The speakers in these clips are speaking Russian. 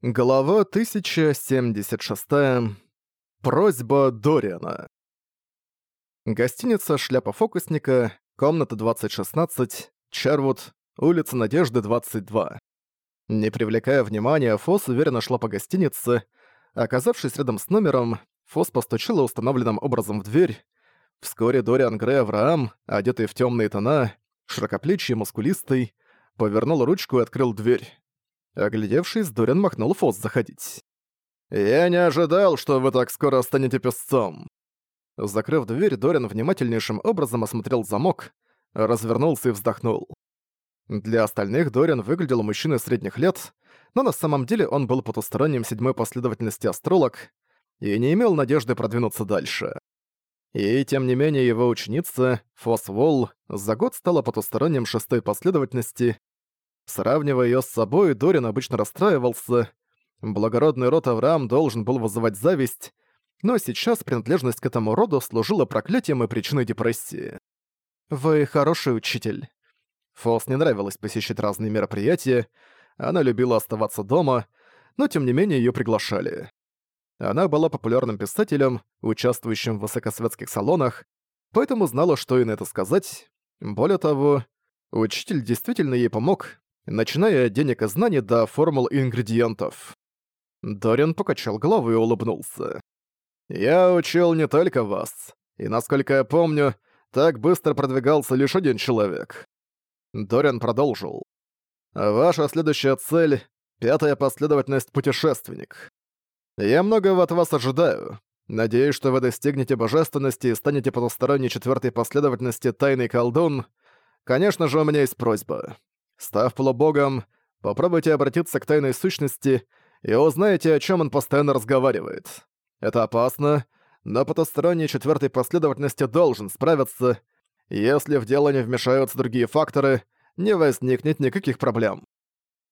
Глава 1076. Просьба Дориана. Гостиница «Шляпа фокусника», комната 2016, Чарвуд, улица Надежды, 22. Не привлекая внимания, Фос уверенно шла по гостинице. Оказавшись рядом с номером, Фос постучала установленным образом в дверь. Вскоре Дориан Грей Авраам, одетый в темные тона, широкоплечий и мускулистый, повернул ручку и открыл дверь. Оглядевшись, Дурин махнул Фос заходить. «Я не ожидал, что вы так скоро станете песцом!» Закрыв дверь, Дорин внимательнейшим образом осмотрел замок, развернулся и вздохнул. Для остальных Дорин выглядел мужчиной средних лет, но на самом деле он был потусторонним седьмой последовательности астролог и не имел надежды продвинуться дальше. И тем не менее его ученица, Фос Волл, за год стала потусторонним шестой последовательности Сравнивая ее с собой, Дорин обычно расстраивался. Благородный род Авраам должен был вызывать зависть, но сейчас принадлежность к этому роду служила проклятием и причиной депрессии. «Вы хороший учитель». Фолс не нравилось посещать разные мероприятия, она любила оставаться дома, но тем не менее ее приглашали. Она была популярным писателем, участвующим в высокосветских салонах, поэтому знала, что и на это сказать. Более того, учитель действительно ей помог, начиная от денег и знаний до формул и ингредиентов. Дорин покачал головой и улыбнулся. «Я учил не только вас, и, насколько я помню, так быстро продвигался лишь один человек». Дорин продолжил. «Ваша следующая цель — пятая последовательность путешественник. Я многого от вас ожидаю. Надеюсь, что вы достигнете божественности и станете потусторонней четвертой последовательности тайный колдун. Конечно же, у меня есть просьба. Став полубогом, попробуйте обратиться к тайной сущности и узнаете, о чем он постоянно разговаривает. Это опасно, но потусторонний четвертой последовательности должен справиться. Если в дело не вмешаются другие факторы, не возникнет никаких проблем.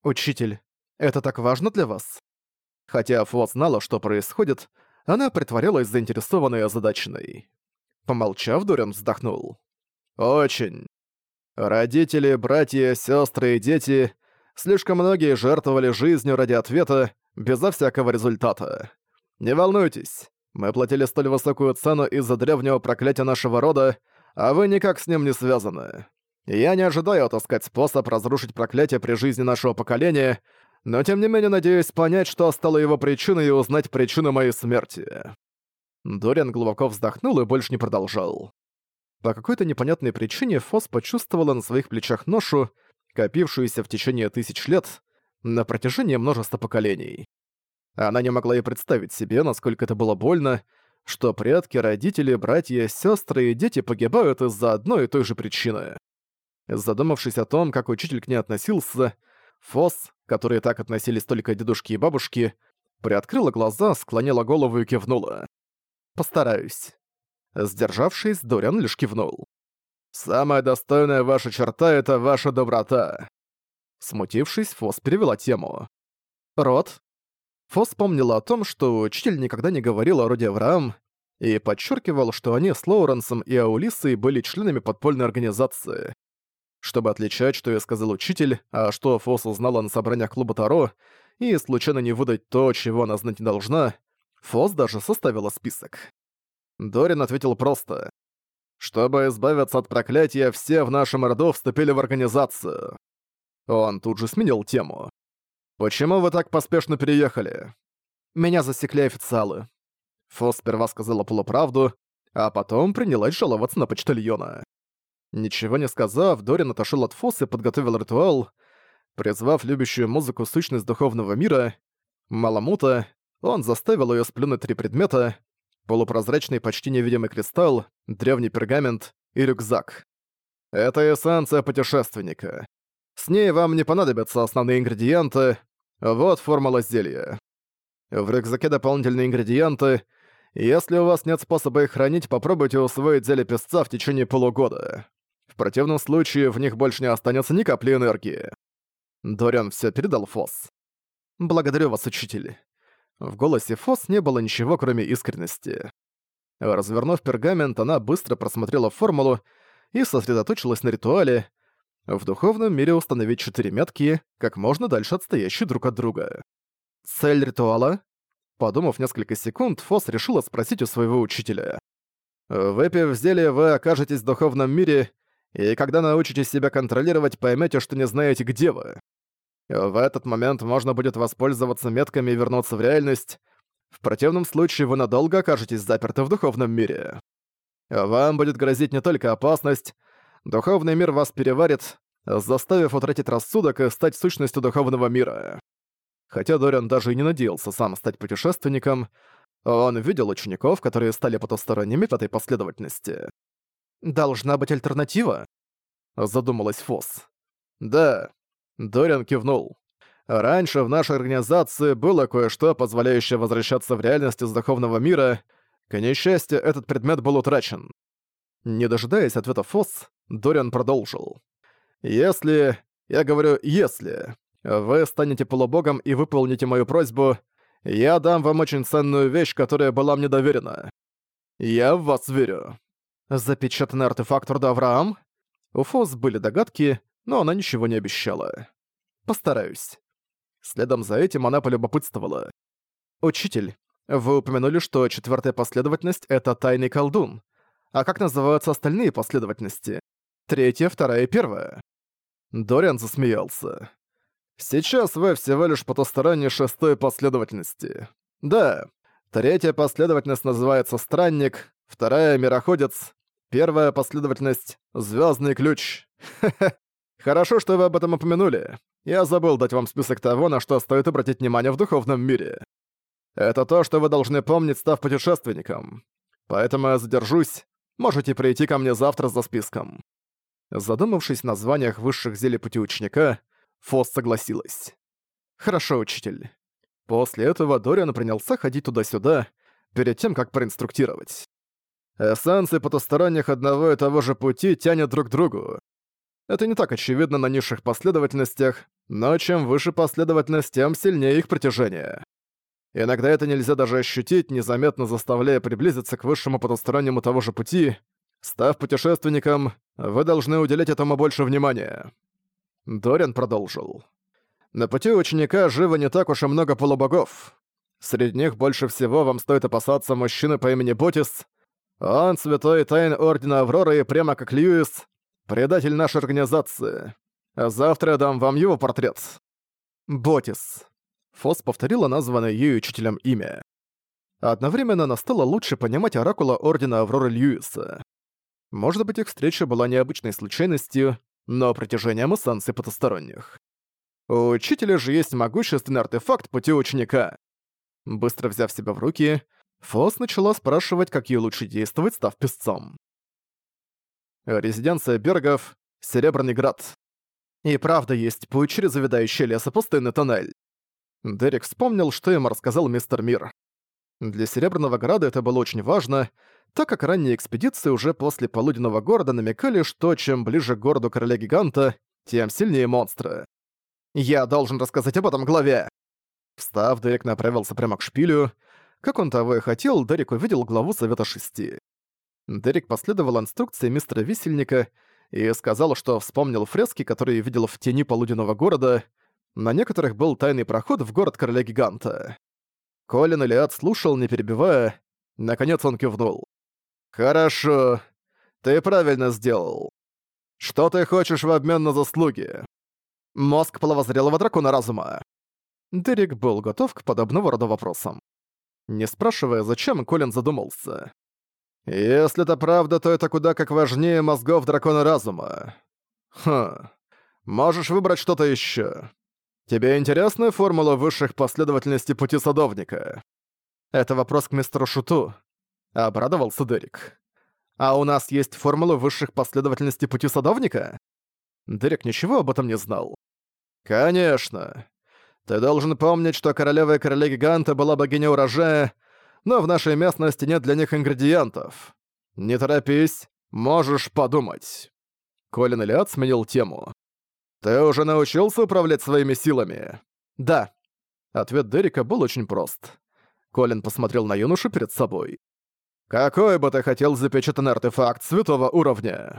«Учитель, это так важно для вас?» Хотя Фуат знала, что происходит, она притворялась заинтересованной и озадаченной. Помолчав, Дурин вздохнул. «Очень. Родители, братья, сестры и дети слишком многие жертвовали жизнью ради ответа, безо всякого результата. Не волнуйтесь, мы платили столь высокую цену из-за древнего проклятия нашего рода, а вы никак с ним не связаны. Я не ожидаю отыскать способ разрушить проклятие при жизни нашего поколения, но тем не менее надеюсь понять, что стало его причиной и узнать причину моей смерти». Дориан глубоко вздохнул и больше не продолжал. По какой-то непонятной причине Фос почувствовала на своих плечах ношу, копившуюся в течение тысяч лет, на протяжении множества поколений. Она не могла и представить себе, насколько это было больно, что предки, родители, братья, сестры и дети погибают из-за одной и той же причины. Задумавшись о том, как учитель к ней относился, Фос, которые так относились только дедушки и бабушки, приоткрыла глаза, склонила голову и кивнула. «Постараюсь». Сдержавшись, Дориан лишь кивнул. «Самая достойная ваша черта — это ваша доброта». Смутившись, Фос перевела тему. «Род?» Фос помнила о том, что учитель никогда не говорил о роде Авраам и подчеркивал, что они с Лоуренсом и Аулисой были членами подпольной организации. Чтобы отличать, что я сказал учитель, а что Фос узнала на собраниях клуба Таро, и случайно не выдать то, чего она знать не должна, Фос даже составила список. Дорин ответил просто. «Чтобы избавиться от проклятия, все в нашем роду вступили в организацию». Он тут же сменил тему. «Почему вы так поспешно переехали?» «Меня засекли официалы». Фос сперва сказала полуправду, а потом принялась жаловаться на почтальона. Ничего не сказав, Дорин отошел от Фос и подготовил ритуал, призвав любящую музыку сущность духовного мира, Маламута, он заставил ее сплюнуть три предмета, полупрозрачный почти невидимый кристалл, древний пергамент и рюкзак. Это эссенция путешественника. С ней вам не понадобятся основные ингредиенты. Вот формула зелья. В рюкзаке дополнительные ингредиенты. Если у вас нет способа их хранить, попробуйте усвоить зелье песца в течение полугода. В противном случае в них больше не останется ни капли энергии. Дориан все передал Фос. «Благодарю вас, учитель. В голосе Фос не было ничего, кроме искренности. Развернув пергамент, она быстро просмотрела формулу и сосредоточилась на ритуале в духовном мире установить четыре метки, как можно дальше отстоящие друг от друга. Цель ритуала? Подумав несколько секунд, Фос решила спросить у своего учителя. «Выпив зелье, вы окажетесь в духовном мире, и когда научитесь себя контролировать, поймете, что не знаете, где вы. В этот момент можно будет воспользоваться метками и вернуться в реальность. В противном случае вы надолго окажетесь заперты в духовном мире. Вам будет грозить не только опасность, духовный мир вас переварит, заставив утратить рассудок и стать сущностью духовного мира. Хотя Дориан даже и не надеялся сам стать путешественником, он видел учеников, которые стали потусторонними в этой последовательности. «Должна быть альтернатива», — задумалась Фосс. «Да, Дорин кивнул. «Раньше в нашей организации было кое-что, позволяющее возвращаться в реальность из духовного мира. К несчастью, этот предмет был утрачен». Не дожидаясь ответа Фосс, Дориан продолжил. «Если... Я говорю «если». Вы станете полубогом и выполните мою просьбу. Я дам вам очень ценную вещь, которая была мне доверена. Я в вас верю». Запечатанный артефакт рода Авраам? У Фосс были догадки, но она ничего не обещала. Постараюсь. Следом за этим она полюбопытствовала. «Учитель, вы упомянули, что четвертая последовательность — это тайный колдун. А как называются остальные последовательности? Третья, вторая и первая?» Дориан засмеялся. «Сейчас вы всего лишь потусторонней шестой последовательности. Да, третья последовательность называется «Странник», вторая — «Мироходец», первая последовательность — «Звездный ключ». Ха-ха, Хорошо, что вы об этом упомянули. Я забыл дать вам список того, на что стоит обратить внимание в духовном мире. Это то, что вы должны помнить, став путешественником. Поэтому я задержусь. Можете прийти ко мне завтра за списком». Задумавшись о названиях высших зелий пути ученика, Фос согласилась. «Хорошо, учитель». После этого Дориан принялся ходить туда-сюда, перед тем, как проинструктировать. Эссенции потусторонних одного и того же пути тянет друг к другу. Это не так очевидно на низших последовательностях, но чем выше последовательность, тем сильнее их притяжение. Иногда это нельзя даже ощутить, незаметно заставляя приблизиться к высшему потустороннему того же пути. Став путешественником, вы должны уделять этому больше внимания. Дорин продолжил. На пути ученика живо не так уж и много полубогов. Среди них больше всего вам стоит опасаться мужчины по имени Ботис. Он святой тайн Ордена Авроры, прямо как Льюис, предатель нашей организации. А завтра я дам вам его портрет». «Ботис». Фос повторила названное ее учителем имя. Одновременно она стала лучше понимать оракула Ордена Авроры Льюиса. Может быть, их встреча была необычной случайностью, но притяжением и санкций потусторонних. У учителя же есть могущественный артефакт пути ученика. Быстро взяв себя в руки, Фос начала спрашивать, как ей лучше действовать, став песцом. Резиденция Бергов, Серебряный Град. И правда есть путь через заведающий лес и пустынный тоннель. Дерек вспомнил, что ему рассказал мистер Мир. Для Серебряного Града это было очень важно, так как ранние экспедиции уже после полуденного города намекали, что чем ближе к городу короля-гиганта, тем сильнее монстры. «Я должен рассказать об этом главе!» Встав, Дерек направился прямо к шпилю. Как он того и хотел, Дерек увидел главу Совета Шести. Дерек последовал инструкции мистера Висельника и сказал, что вспомнил фрески, которые видел в тени полуденного города. На некоторых был тайный проход в город короля-гиганта. Колин Элиад слушал, не перебивая. Наконец он кивнул. «Хорошо. Ты правильно сделал. Что ты хочешь в обмен на заслуги?» «Мозг половозрелого дракона разума». Дерек был готов к подобного рода вопросам. Не спрашивая, зачем, Колин задумался. Если это правда, то это куда как важнее мозгов дракона разума. Хм. Можешь выбрать что-то еще. Тебе интересна формула высших последовательностей пути садовника? Это вопрос к мистеру Шуту. Обрадовался Дерек. А у нас есть формула высших последовательностей пути садовника? Дерек ничего об этом не знал. Конечно. Ты должен помнить, что королева и короля гиганта была богиня урожая, но в нашей местности нет для них ингредиентов. Не торопись, можешь подумать». Колин Элиад сменил тему. «Ты уже научился управлять своими силами?» «Да». Ответ Дерека был очень прост. Колин посмотрел на юношу перед собой. «Какой бы ты хотел запечатанный артефакт святого уровня?»